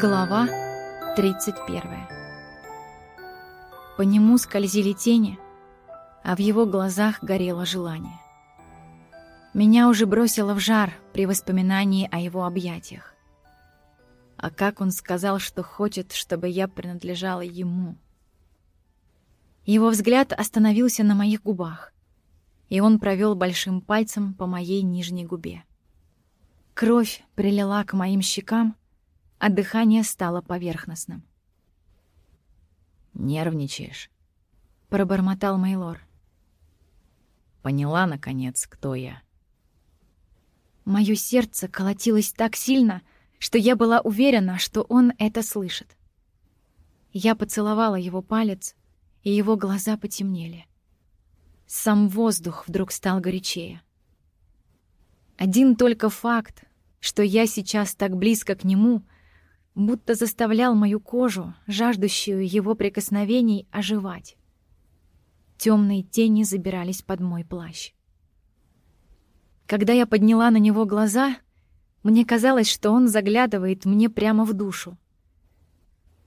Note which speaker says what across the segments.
Speaker 1: Глава 31 По нему скользили тени, а в его глазах горело желание. Меня уже бросило в жар при воспоминании о его объятиях. А как он сказал, что хочет, чтобы я принадлежала ему. Его взгляд остановился на моих губах, и он провел большим пальцем по моей нижней губе. Кровь прилила к моим щекам, а дыхание стало поверхностным.
Speaker 2: «Нервничаешь?»
Speaker 1: — пробормотал Мейлор.
Speaker 2: «Поняла, наконец, кто я».
Speaker 1: Моё сердце колотилось так сильно, что я была уверена, что он это слышит. Я поцеловала его палец, и его глаза потемнели. Сам воздух вдруг стал горячее. Один только факт, что я сейчас так близко к нему — будто заставлял мою кожу, жаждущую его прикосновений, оживать. Темные тени забирались под мой плащ. Когда я подняла на него глаза, мне казалось, что он заглядывает мне прямо в душу.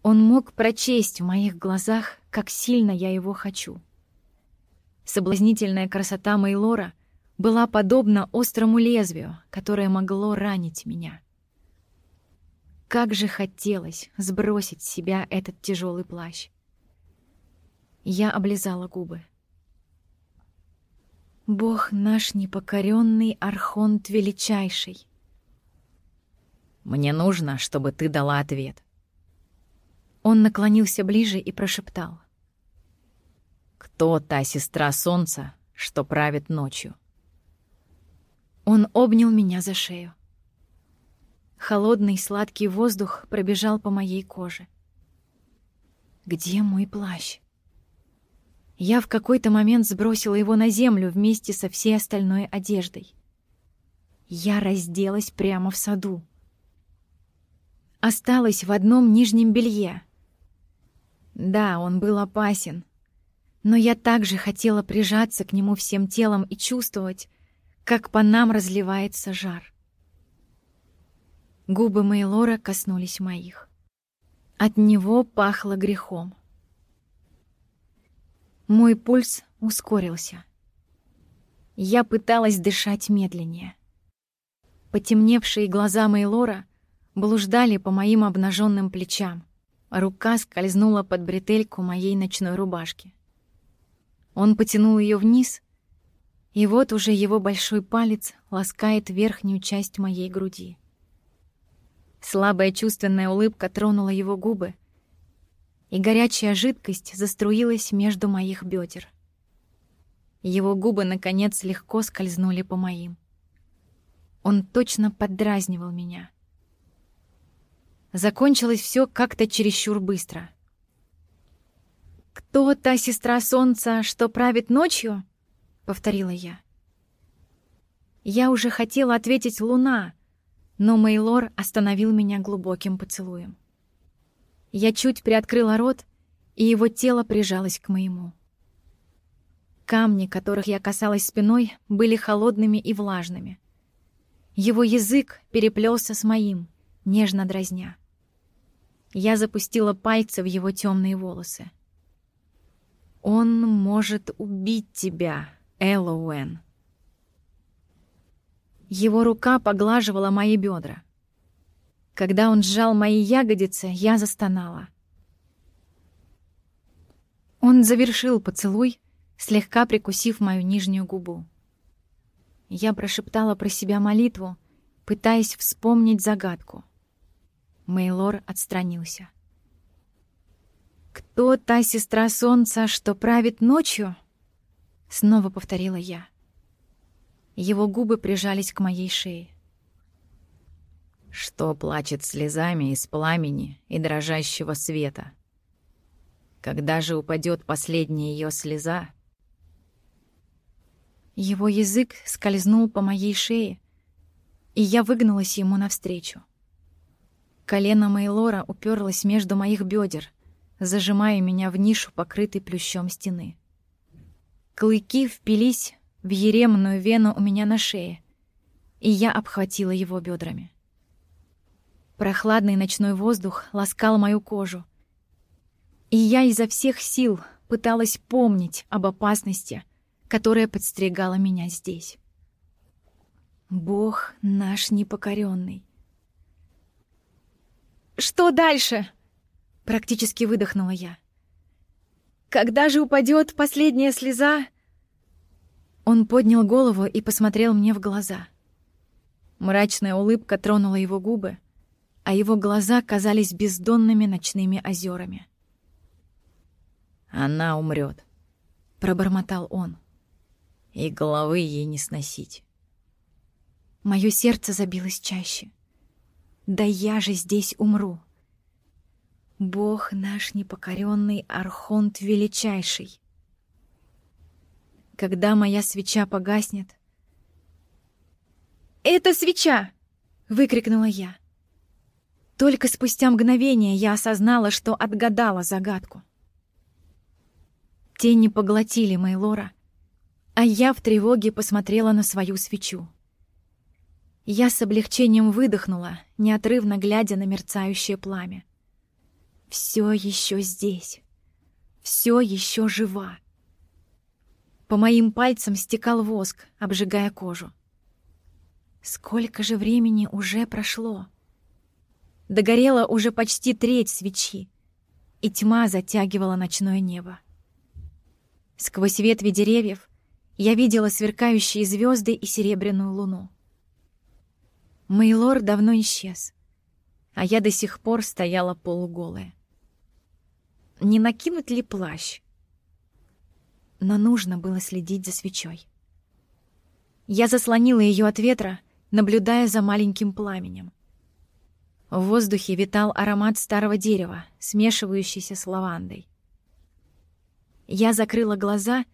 Speaker 1: Он мог прочесть в моих глазах, как сильно я его хочу. Соблазнительная красота Мейлора была подобна острому лезвию, которое могло ранить меня. Как же хотелось сбросить с себя этот тяжелый плащ. Я облизала губы. Бог наш непокоренный Архонт Величайший.
Speaker 2: Мне нужно, чтобы ты дала ответ.
Speaker 1: Он наклонился ближе и прошептал.
Speaker 2: Кто та сестра солнца, что правит ночью?
Speaker 1: Он обнял меня за шею. Холодный сладкий воздух пробежал по моей коже. Где мой плащ? Я в какой-то момент сбросила его на землю вместе со всей остальной одеждой. Я разделась прямо в саду. Осталась в одном нижнем белье. Да, он был опасен, но я также хотела прижаться к нему всем телом и чувствовать, как по нам разливается жар. Губы Мейлора коснулись моих. От него пахло грехом. Мой пульс ускорился. Я пыталась дышать медленнее. Потемневшие глаза Мейлора блуждали по моим обнаженным плечам, рука скользнула под бретельку моей ночной рубашки. Он потянул ее вниз, и вот уже его большой палец ласкает верхнюю часть моей груди. Слабая чувственная улыбка тронула его губы, и горячая жидкость заструилась между моих бедер. Его губы, наконец, легко скользнули по моим. Он точно поддразнивал меня. Закончилось все как-то чересчур быстро. «Кто та сестра солнца, что правит ночью?» — повторила я. Я уже хотела ответить «Луна», но Мейлор остановил меня глубоким поцелуем. Я чуть приоткрыла рот, и его тело прижалось к моему. Камни, которых я касалась спиной, были холодными и влажными. Его язык переплелся с моим, нежно дразня. Я запустила пальцы в его темные волосы. «Он может убить тебя, Эллоуэн», его рука поглаживала мои бедра. Когда он сжал мои ягодицы, я застонала. Он завершил поцелуй, слегка прикусив мою нижнюю губу. Я прошептала про себя молитву, пытаясь вспомнить загадку. Мейлор отстранился. «Кто та сестра солнца, что правит ночью?» Снова повторила я. Его губы прижались к моей шее.
Speaker 2: Что плачет слезами из пламени и дрожащего света? Когда же упадет последняя ее слеза?
Speaker 1: Его язык скользнул по моей шее, и я выгнулась ему навстречу. Колено Мейлора уперлось между моих бедер, зажимая меня в нишу, покрытой плющом стены. Клыки впились в еремную вену у меня на шее, и я обхватила его бедрами. Прохладный ночной воздух ласкал мою кожу. И я изо всех сил пыталась помнить об опасности, которая подстерегала меня здесь. Бог наш непокоренный. «Что дальше?» — практически выдохнула я. «Когда же упадет последняя слеза?» Он поднял голову и посмотрел мне в глаза. Мрачная улыбка тронула его губы, а его глаза казались бездонными ночными озерами.
Speaker 2: «Она умрет, пробормотал он. «И головы ей не сносить».
Speaker 1: Моё сердце забилось чаще. Да я же здесь умру. Бог наш непокоренный Архонт величайший. Когда моя свеча погаснет... «Это свеча!» — выкрикнула я. Только спустя мгновение я осознала, что отгадала загадку. Тени поглотили Мейлора, а я в тревоге посмотрела на свою свечу. Я с облегчением выдохнула, неотрывно глядя на мерцающее пламя. Все еще здесь. Все еще жива. По моим пальцам стекал воск, обжигая кожу. Сколько же времени уже прошло? Догорела уже почти треть свечи, и тьма затягивала ночное небо. Сквозь ветви деревьев я видела сверкающие звезды и серебряную луну. Мейлор давно исчез, а я до сих пор стояла полуголая. Не накинуть ли плащ? Но нужно было следить за свечой. Я заслонила ее от ветра, наблюдая за маленьким пламенем. В воздухе витал аромат старого дерева, смешивающийся с лавандой. Я закрыла глаза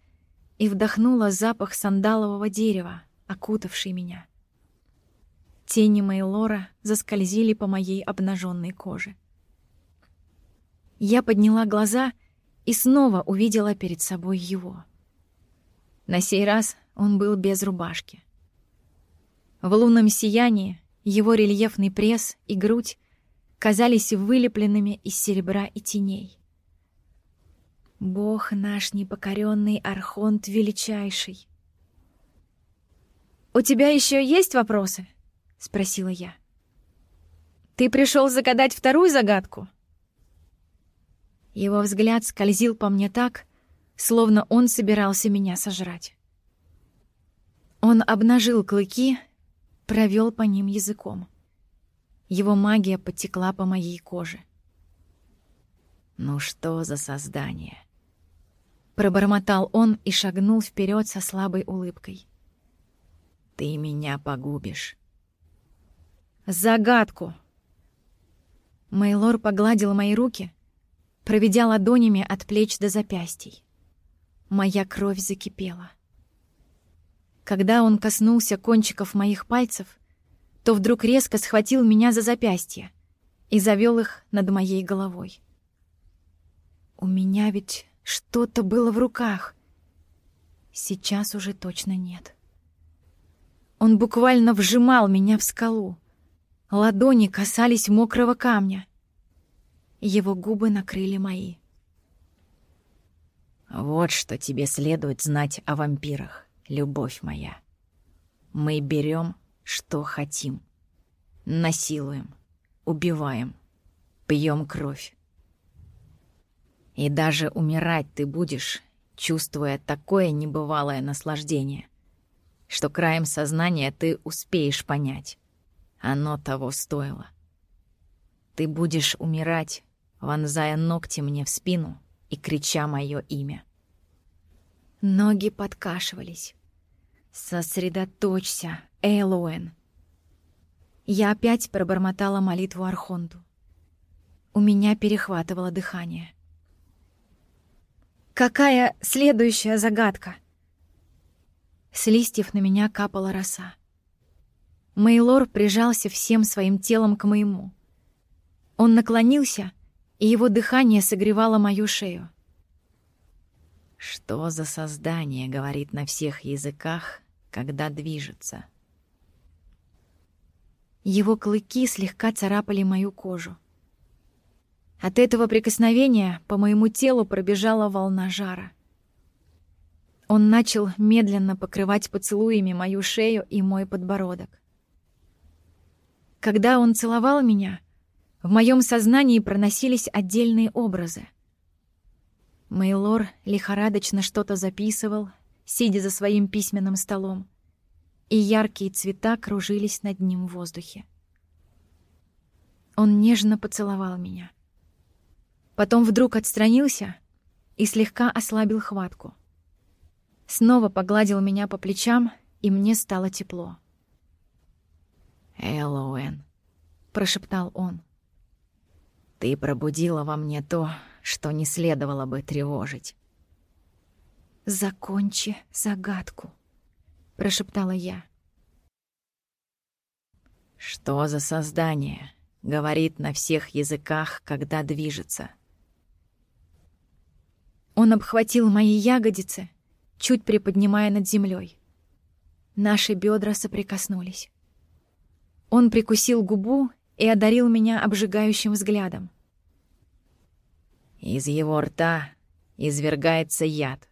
Speaker 1: и вдохнула запах сандалового дерева, окутавший меня. Тени Мейлора заскользили по моей обнаженной коже. Я подняла глаза и снова увидела перед собой его. На сей раз он был без рубашки. В лунном сиянии его рельефный пресс и грудь казались вылепленными из серебра и теней. Бог наш непокоренный Архонт величайший. «У тебя еще есть вопросы?» — спросила я. «Ты пришел загадать вторую загадку?» Его взгляд скользил по мне так, словно он собирался меня сожрать. Он обнажил клыки, провел по ним языком. Его магия потекла по моей коже.
Speaker 2: «Ну что за создание?»
Speaker 1: Пробормотал он и шагнул вперед со слабой улыбкой.
Speaker 2: «Ты меня погубишь».
Speaker 1: Загадку. Мейлор погладил мои руки, проведя ладонями от плеч до запястий. Моя кровь закипела. Когда он коснулся кончиков моих пальцев, то вдруг резко схватил меня за запястье и завел их над моей головой. У меня ведь что-то было в руках. Сейчас уже точно нет. Он буквально вжимал меня в скалу, Ладони касались мокрого камня. Его губы накрыли мои.
Speaker 2: Вот что тебе следует знать о вампирах, любовь моя. Мы берем, что хотим. Насилуем, убиваем, пьем кровь. И даже умирать ты будешь, чувствуя такое небывалое наслаждение, что краем сознания ты успеешь понять. Оно того стоило. Ты будешь умирать, вонзая ногти мне в спину и крича мое имя.
Speaker 1: Ноги подкашивались. «Сосредоточься, Элоэн!» Я опять пробормотала молитву Архонту. У меня перехватывало дыхание. «Какая следующая загадка?» С листьев на меня капала роса. Мейлор прижался всем своим телом к моему. Он наклонился, и его дыхание согревало мою шею.
Speaker 2: «Что за создание говорит на всех языках, когда движется?»
Speaker 1: Его клыки слегка царапали мою кожу. От этого прикосновения по моему телу пробежала волна жара. Он начал медленно покрывать поцелуями мою шею и мой подбородок. Когда он целовал меня, в моем сознании проносились отдельные образы. Мейлор лихорадочно что-то записывал, сидя за своим письменным столом, и яркие цвета кружились над ним в воздухе. Он нежно поцеловал меня. Потом вдруг отстранился и слегка ослабил хватку. Снова погладил меня по плечам, и мне стало тепло.
Speaker 2: «Эллоуэн», — прошептал он, — «ты пробудила во мне то, что не следовало бы тревожить».
Speaker 1: «Закончи загадку», — прошептала я.
Speaker 2: «Что за создание?» — говорит на всех языках, когда движется.
Speaker 1: Он обхватил мои ягодицы, чуть приподнимая над землей. Наши бедра соприкоснулись. Он прикусил губу и одарил меня обжигающим взглядом.
Speaker 2: Из его рта извергается яд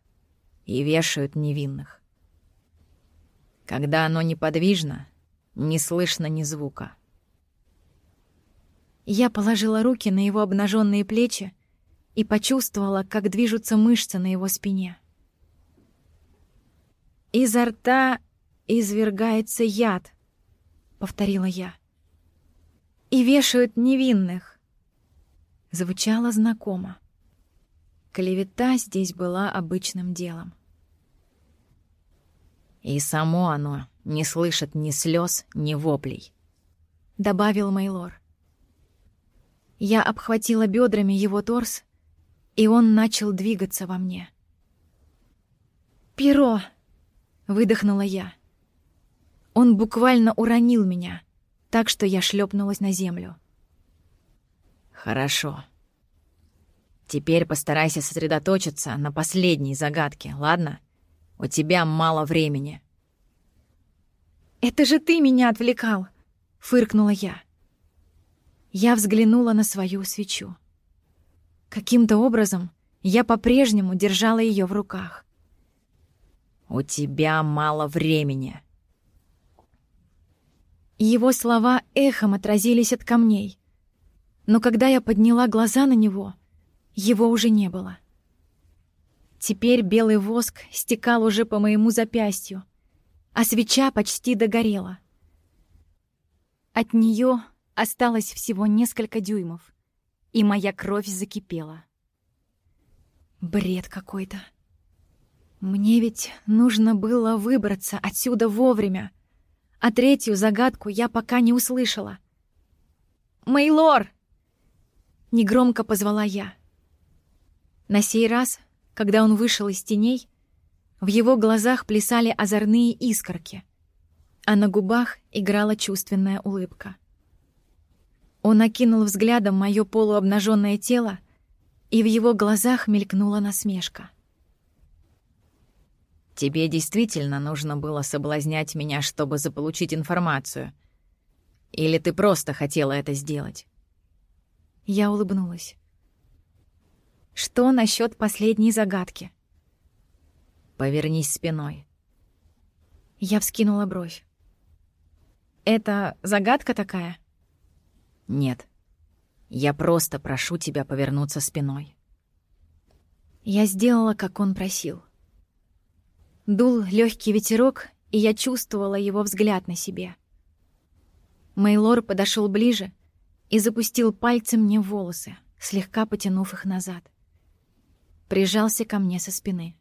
Speaker 2: и вешают невинных. Когда оно неподвижно, не слышно ни звука.
Speaker 1: Я положила руки на его обнаженные плечи и почувствовала, как движутся мышцы на его спине. «Изо рта извергается яд», — повторила я. «И вешают невинных». Звучало знакомо. Клевета здесь была обычным делом.
Speaker 2: «И само оно не слышит ни слез, ни воплей», —
Speaker 1: добавил Мейлор. Я обхватила бедрами его торс и он начал двигаться во мне. «Перо!» — выдохнула я. Он буквально уронил меня, так что я шлепнулась на землю.
Speaker 2: «Хорошо. Теперь постарайся сосредоточиться на последней загадке, ладно? У тебя мало времени».
Speaker 1: «Это же ты меня отвлекал!» — фыркнула я. Я взглянула на свою свечу. Каким-то образом я по-прежнему держала ее в руках.
Speaker 2: «У тебя мало времени».
Speaker 1: Его слова эхом отразились от камней. Но когда я подняла глаза на него, его уже не было. Теперь белый воск стекал уже по моему запястью, а свеча почти догорела. От нее осталось всего несколько дюймов и моя кровь закипела. Бред какой-то. Мне ведь нужно было выбраться отсюда вовремя, а третью загадку я пока не услышала. «Мейлор!» — негромко позвала я. На сей раз, когда он вышел из теней, в его глазах плясали озорные искорки, а на губах играла чувственная улыбка. Он окинул взглядом мое полуобнаженное тело, и в его глазах мелькнула насмешка.
Speaker 2: «Тебе действительно нужно было соблазнять меня, чтобы заполучить информацию? Или ты просто хотела это сделать?»
Speaker 1: Я улыбнулась. «Что насчет последней загадки?»
Speaker 2: «Повернись спиной».
Speaker 1: Я вскинула бровь. «Это загадка такая?»
Speaker 2: Нет. Я просто прошу тебя повернуться спиной.
Speaker 1: Я сделала, как он просил. Дул легкий ветерок, и я чувствовала его взгляд на себе. Мейлор подошел ближе и запустил пальцем мне в волосы, слегка потянув их назад. Прижался ко мне со спины.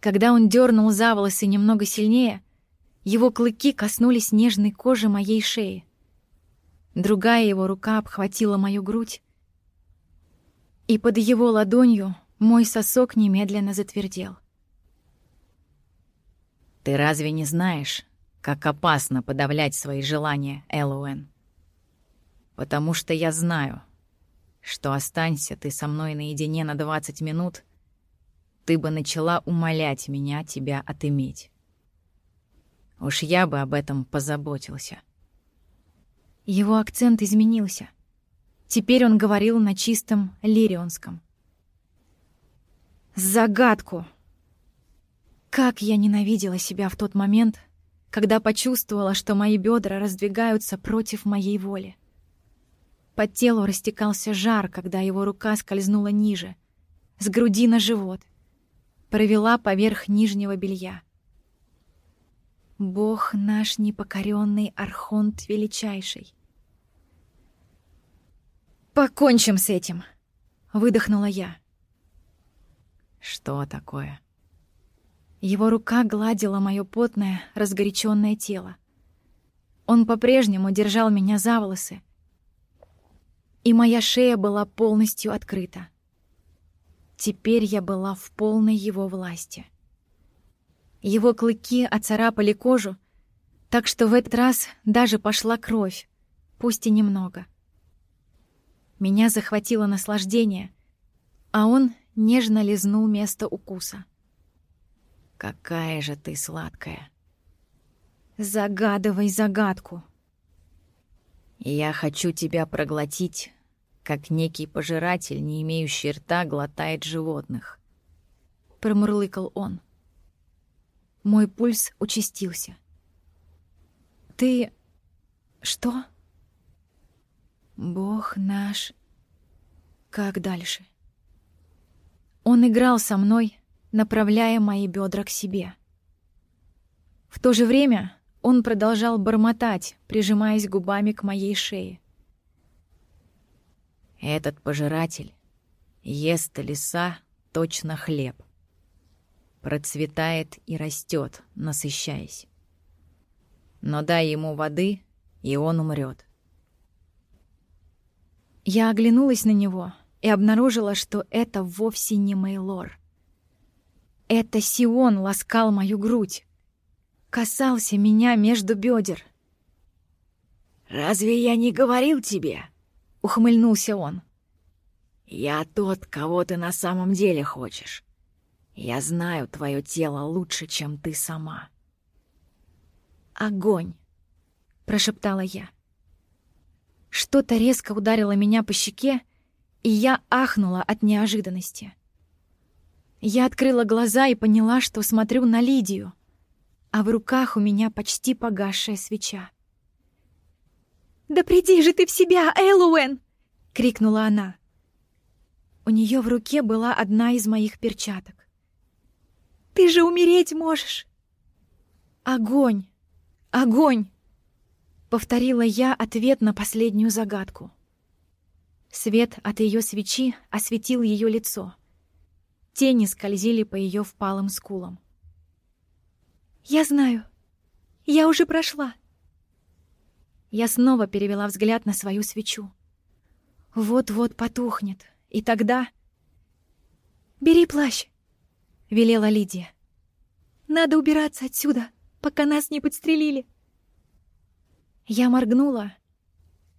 Speaker 1: Когда он дернул за волосы немного сильнее, его клыки коснулись нежной кожи моей шеи. Другая его рука обхватила мою грудь, и под его ладонью мой сосок немедленно затвердел.
Speaker 2: «Ты разве не знаешь, как опасно подавлять свои желания, Эллоуэн? Потому что я знаю, что останься ты со мной наедине на двадцать минут, ты бы начала умолять меня тебя отыметь. Уж я бы об этом позаботился».
Speaker 1: Его акцент изменился. Теперь он говорил на чистом лирионском. «Загадку!» Как я ненавидела себя в тот момент, когда почувствовала, что мои бедра раздвигаются против моей воли. По телу растекался жар, когда его рука скользнула ниже, с груди на живот, провела поверх нижнего белья. Бог наш непокоренный Архонт Величайший. «Покончим с этим!» — выдохнула я.
Speaker 2: «Что такое?»
Speaker 1: Его рука гладила мое потное, разгоряченное тело. Он по-прежнему держал меня за волосы, и моя шея была полностью открыта. Теперь я была в полной его власти. Его клыки оцарапали кожу, так что в этот раз даже пошла кровь, пусть и немного. Меня захватило наслаждение, а он нежно лизнул место укуса.
Speaker 2: «Какая же ты сладкая!»
Speaker 1: «Загадывай загадку!»
Speaker 2: «Я хочу тебя проглотить, как некий пожиратель, не имеющий рта, глотает животных.
Speaker 1: Промурлыкал он. Мой пульс участился. Ты... что? Бог наш... Как дальше? Он играл со мной, направляя мои бедра к себе. В то же время он продолжал бормотать, прижимаясь губами к моей шее.
Speaker 2: Этот пожиратель ест леса точно хлеб. Процветает и растет, насыщаясь. Но дай ему воды, и он умрет.
Speaker 1: Я оглянулась на него и обнаружила, что это вовсе не Мейлор. Это Сион ласкал мою грудь, касался меня между бедер.
Speaker 3: «Разве я не говорил тебе?»
Speaker 1: ухмыльнулся он.
Speaker 3: «Я тот, кого ты на самом деле хочешь. Я знаю твое тело лучше, чем ты сама».
Speaker 1: «Огонь!» — прошептала я. Что-то резко ударило меня по щеке, и я ахнула от неожиданности. Я открыла глаза и поняла, что смотрю на Лидию, а в руках у меня почти погасшая свеча. «Да приди же ты в себя, Элуэн!» — крикнула она. У нее в руке была одна из моих перчаток. «Ты же умереть можешь!» «Огонь! Огонь!» — повторила я ответ на последнюю загадку. Свет от ее свечи осветил ее лицо. Тени скользили по ее впалым скулам. «Я знаю. Я уже прошла», я снова перевела взгляд на свою свечу. Вот-вот потухнет, и тогда... «Бери плащ!» — велела Лидия. «Надо убираться отсюда, пока нас не подстрелили!» Я моргнула,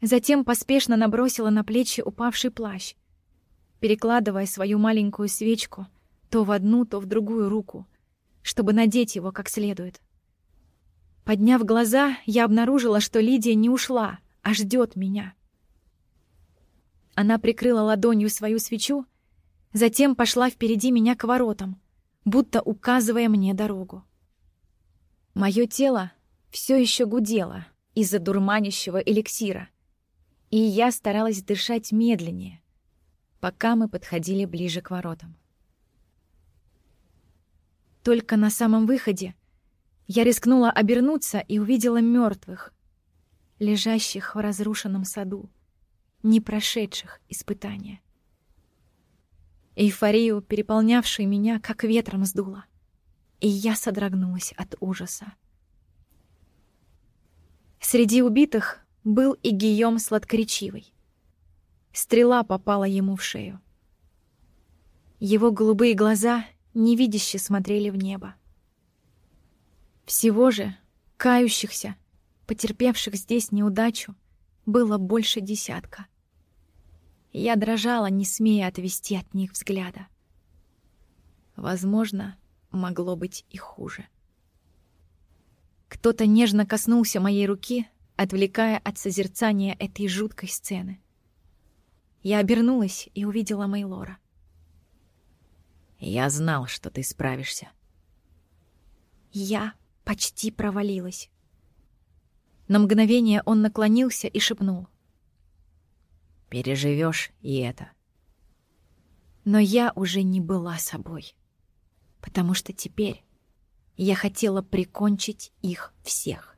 Speaker 1: затем поспешно набросила на плечи упавший плащ, перекладывая свою маленькую свечку то в одну, то в другую руку, чтобы надеть его как следует. Подняв глаза, я обнаружила, что Лидия не ушла, а ждет меня. Она прикрыла ладонью свою свечу, затем пошла впереди меня к воротам, будто указывая мне дорогу. Мое тело все еще гудело из-за дурманящего эликсира, и я старалась дышать медленнее, пока мы подходили ближе к воротам. Только на самом выходе — я рискнула обернуться и увидела мертвых, лежащих в разрушенном саду, не прошедших испытания. Эйфорию, переполнявшую меня, как ветром сдуло, и я содрогнулась от ужаса. Среди убитых был и Гийом Сладкоречивый. Стрела попала ему в шею. Его голубые глаза невидяще смотрели в небо. Всего же кающихся, потерпевших здесь неудачу, было больше десятка. Я дрожала, не смея отвести от них взгляда. Возможно, могло быть и хуже. Кто-то нежно коснулся моей руки, отвлекая от созерцания этой жуткой сцены. Я обернулась и увидела Мейлора.
Speaker 2: «Я знал, что ты справишься».
Speaker 1: Я почти провалилась. На мгновение он наклонился и шепнул.
Speaker 2: «Переживешь и это».
Speaker 1: Но я уже не была собой, потому что теперь я хотела прикончить их всех.